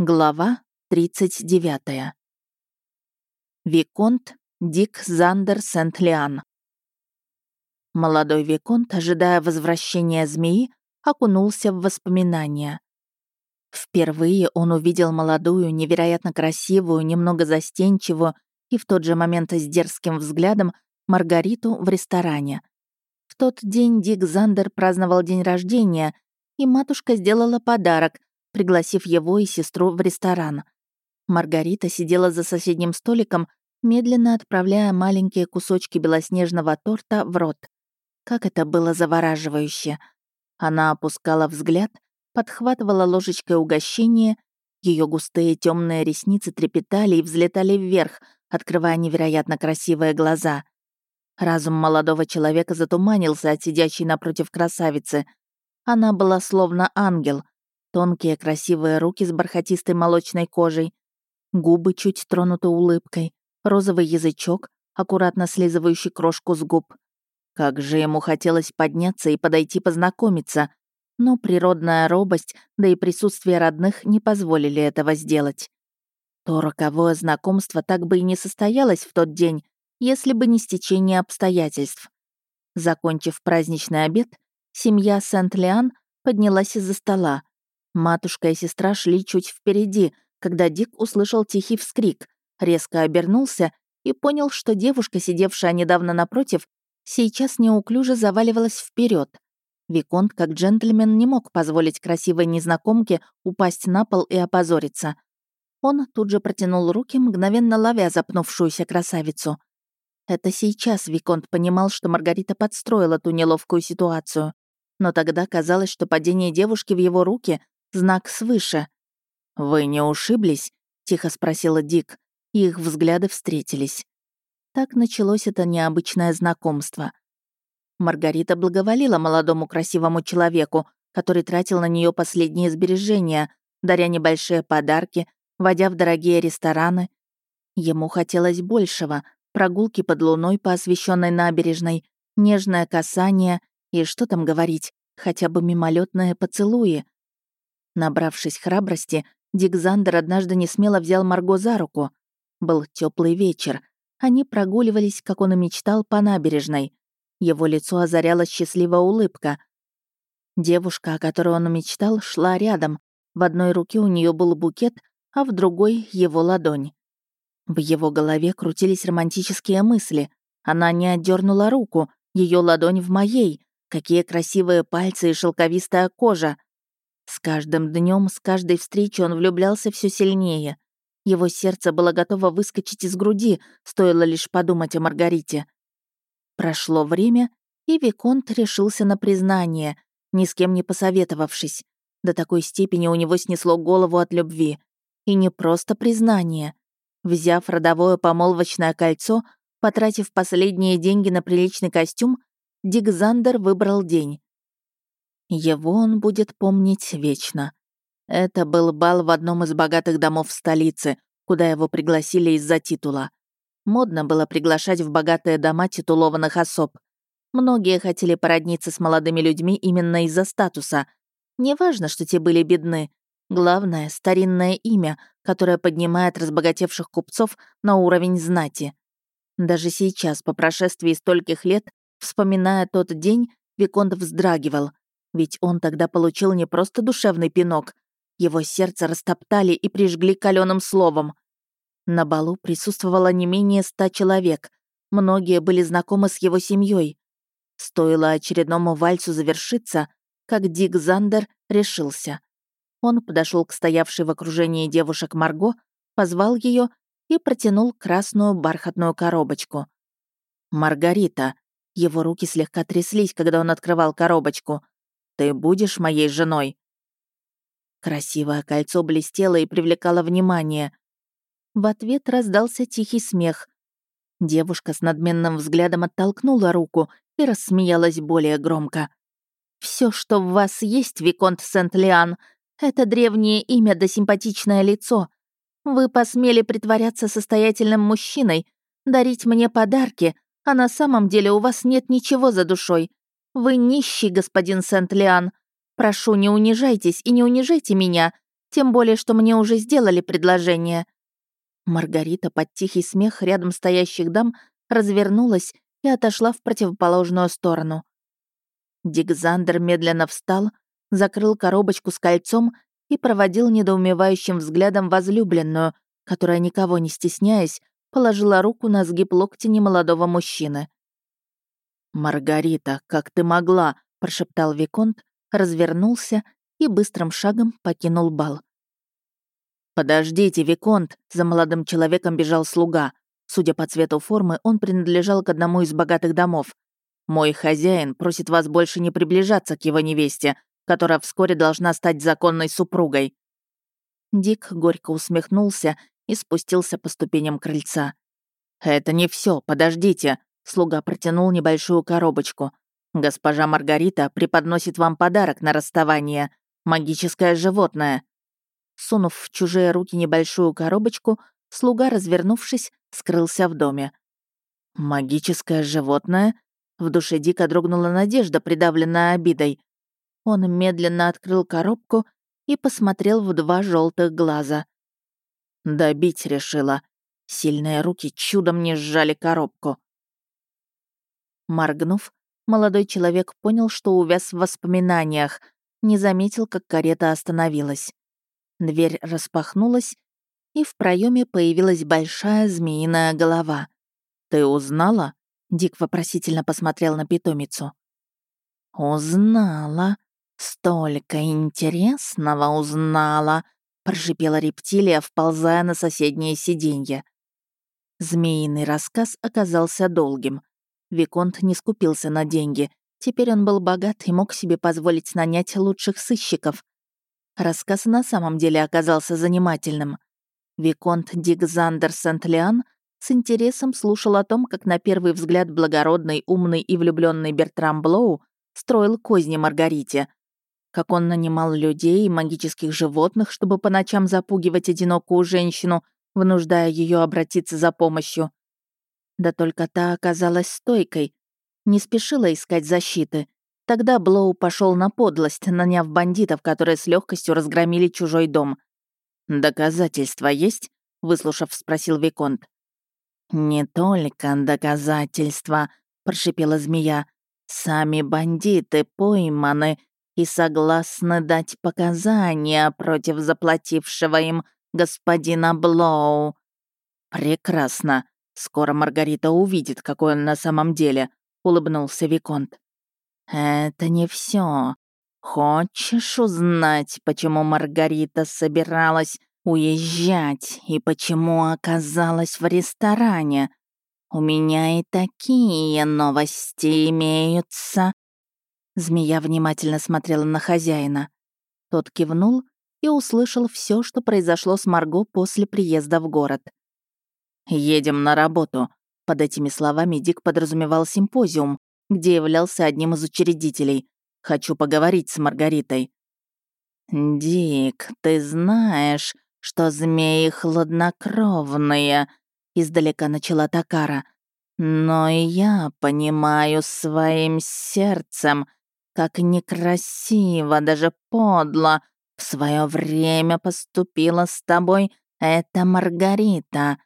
Глава 39. Виконт Дик Зандер Сент-Лиан. Молодой Виконт, ожидая возвращения змеи, окунулся в воспоминания. Впервые он увидел молодую, невероятно красивую, немного застенчивую и в тот же момент с дерзким взглядом Маргариту в ресторане. В тот день Дик Зандер праздновал день рождения, и матушка сделала подарок — пригласив его и сестру в ресторан. Маргарита сидела за соседним столиком, медленно отправляя маленькие кусочки белоснежного торта в рот. Как это было завораживающе. Она опускала взгляд, подхватывала ложечкой угощение, ее густые темные ресницы трепетали и взлетали вверх, открывая невероятно красивые глаза. Разум молодого человека затуманился от сидящей напротив красавицы. Она была словно ангел, Тонкие красивые руки с бархатистой молочной кожей, губы чуть тронуты улыбкой, розовый язычок, аккуратно слизывающий крошку с губ. Как же ему хотелось подняться и подойти познакомиться, но природная робость, да и присутствие родных не позволили этого сделать. То роковое знакомство так бы и не состоялось в тот день, если бы не стечение обстоятельств. Закончив праздничный обед, семья Сент-Лиан поднялась из-за стола. Матушка и сестра шли чуть впереди, когда Дик услышал тихий вскрик, резко обернулся и понял, что девушка, сидевшая недавно напротив, сейчас неуклюже заваливалась вперед. Виконт, как джентльмен, не мог позволить красивой незнакомке упасть на пол и опозориться. Он тут же протянул руки, мгновенно ловя запнувшуюся красавицу. Это сейчас Виконт понимал, что Маргарита подстроила ту неловкую ситуацию. Но тогда казалось, что падение девушки в его руки знак свыше. «Вы не ушиблись?» — тихо спросила Дик. их взгляды встретились. Так началось это необычное знакомство. Маргарита благоволила молодому красивому человеку, который тратил на нее последние сбережения, даря небольшие подарки, водя в дорогие рестораны. Ему хотелось большего — прогулки под луной по освещенной набережной, нежное касание и, что там говорить, хотя бы мимолетные поцелуи. Набравшись храбрости, Дик Зандер однажды несмело взял Марго за руку. Был теплый вечер. Они прогуливались, как он и мечтал, по набережной. Его лицо озаряла счастливая улыбка. Девушка, о которой он мечтал, шла рядом. В одной руке у нее был букет, а в другой — его ладонь. В его голове крутились романтические мысли. Она не отдернула руку, ее ладонь в моей. Какие красивые пальцы и шелковистая кожа. С каждым днем, с каждой встречей он влюблялся все сильнее. Его сердце было готово выскочить из груди, стоило лишь подумать о Маргарите. Прошло время, и Виконт решился на признание, ни с кем не посоветовавшись. До такой степени у него снесло голову от любви. И не просто признание. Взяв родовое помолвочное кольцо, потратив последние деньги на приличный костюм, Дик Зандер выбрал день. Его он будет помнить вечно. Это был бал в одном из богатых домов столицы, куда его пригласили из-за титула. Модно было приглашать в богатые дома титулованных особ. Многие хотели породниться с молодыми людьми именно из-за статуса. Неважно, что те были бедны. Главное — старинное имя, которое поднимает разбогатевших купцов на уровень знати. Даже сейчас, по прошествии стольких лет, вспоминая тот день, Виконт вздрагивал. Ведь он тогда получил не просто душевный пинок. Его сердце растоптали и прижгли каленым словом. На балу присутствовало не менее ста человек. Многие были знакомы с его семьей. Стоило очередному вальсу завершиться, как Дик Зандер решился. Он подошел к стоявшей в окружении девушек Марго, позвал ее и протянул красную бархатную коробочку. «Маргарита». Его руки слегка тряслись, когда он открывал коробочку. Ты будешь моей женой?» Красивое кольцо блестело и привлекало внимание. В ответ раздался тихий смех. Девушка с надменным взглядом оттолкнула руку и рассмеялась более громко. Все, что в вас есть, Виконт Сент-Лиан, это древнее имя да симпатичное лицо. Вы посмели притворяться состоятельным мужчиной, дарить мне подарки, а на самом деле у вас нет ничего за душой. Вы нищий, господин Сент-Лиан. Прошу, не унижайтесь и не унижайте меня. Тем более, что мне уже сделали предложение». Маргарита под тихий смех рядом стоящих дам развернулась и отошла в противоположную сторону. Дикзандер медленно встал, закрыл коробочку с кольцом и проводил недоумевающим взглядом возлюбленную, которая, никого не стесняясь, положила руку на сгиб локти немолодого мужчины. «Маргарита, как ты могла?» — прошептал Виконт, развернулся и быстрым шагом покинул бал. «Подождите, Виконт!» — за молодым человеком бежал слуга. Судя по цвету формы, он принадлежал к одному из богатых домов. «Мой хозяин просит вас больше не приближаться к его невесте, которая вскоре должна стать законной супругой». Дик горько усмехнулся и спустился по ступеням крыльца. «Это не все, подождите!» Слуга протянул небольшую коробочку. «Госпожа Маргарита преподносит вам подарок на расставание. Магическое животное». Сунув в чужие руки небольшую коробочку, слуга, развернувшись, скрылся в доме. «Магическое животное?» В душе дико дрогнула надежда, придавленная обидой. Он медленно открыл коробку и посмотрел в два желтых глаза. Добить решила. Сильные руки чудом не сжали коробку. Моргнув, молодой человек понял, что увяз в воспоминаниях, не заметил, как карета остановилась. Дверь распахнулась, и в проеме появилась большая змеиная голова. «Ты узнала?» — Дик вопросительно посмотрел на питомицу. «Узнала. Столько интересного узнала», — прошипела рептилия, вползая на соседнее сиденье. Змеиный рассказ оказался долгим. Виконт не скупился на деньги. Теперь он был богат и мог себе позволить нанять лучших сыщиков. Рассказ на самом деле оказался занимательным. Виконт Дик Зандер Сент-Лиан с интересом слушал о том, как на первый взгляд благородный, умный и влюбленный Бертрам Блоу строил козни Маргарите. Как он нанимал людей и магических животных, чтобы по ночам запугивать одинокую женщину, вынуждая ее обратиться за помощью. Да только та оказалась стойкой, не спешила искать защиты. Тогда Блоу пошел на подлость, наняв бандитов, которые с легкостью разгромили чужой дом. «Доказательства есть?» — выслушав, спросил Виконт. «Не только доказательства», — прошипела змея. «Сами бандиты пойманы и согласны дать показания против заплатившего им господина Блоу». «Прекрасно. Скоро Маргарита увидит, какой он на самом деле», — улыбнулся Виконт. «Это не все. Хочешь узнать, почему Маргарита собиралась уезжать и почему оказалась в ресторане? У меня и такие новости имеются». Змея внимательно смотрела на хозяина. Тот кивнул и услышал все, что произошло с Марго после приезда в город. «Едем на работу». Под этими словами Дик подразумевал симпозиум, где являлся одним из учредителей. «Хочу поговорить с Маргаритой». «Дик, ты знаешь, что змеи хладнокровные», — издалека начала Такара. «Но я понимаю своим сердцем, как некрасиво, даже подло в свое время поступила с тобой эта Маргарита.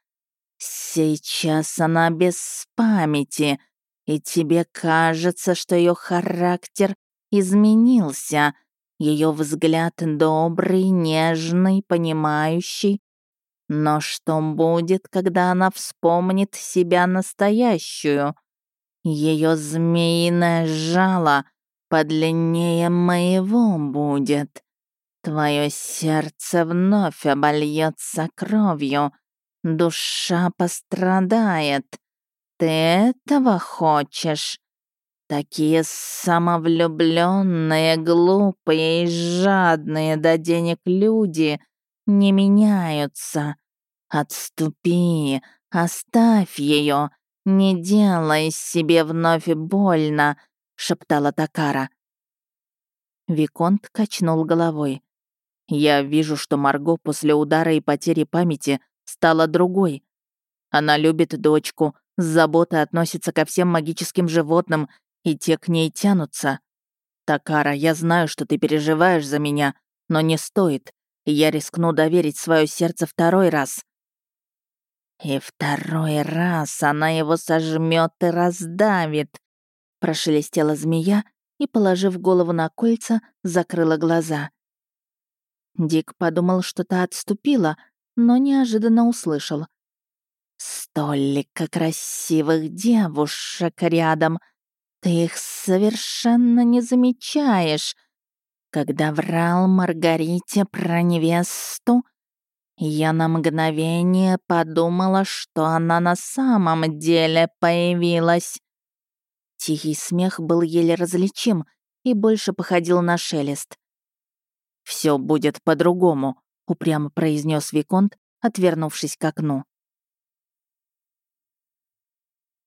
Сейчас она без памяти, и тебе кажется, что ее характер изменился. Ее взгляд добрый, нежный, понимающий. Но что будет, когда она вспомнит себя настоящую? Ее змеиное жало подлиннее моего будет. Твое сердце вновь обольется кровью, Душа пострадает. Ты этого хочешь? Такие самовлюбленные, глупые и жадные до денег люди не меняются. Отступи, оставь ее, не делай себе вновь больно, шептала Такара. Виконт качнул головой. Я вижу, что Марго после удара и потери памяти стала другой. Она любит дочку, с заботой относится ко всем магическим животным, и те к ней тянутся. Такара, я знаю, что ты переживаешь за меня, но не стоит. я рискну доверить свое сердце второй раз. И второй раз она его сожмет и раздавит, прошелестела змея и, положив голову на кольца, закрыла глаза. Дик подумал, что та отступила, но неожиданно услышал. «Столько красивых девушек рядом! Ты их совершенно не замечаешь!» Когда врал Маргарите про невесту, я на мгновение подумала, что она на самом деле появилась. Тихий смех был еле различим и больше походил на шелест. Все будет по-другому», — упрямо произнес Виконт, отвернувшись к окну.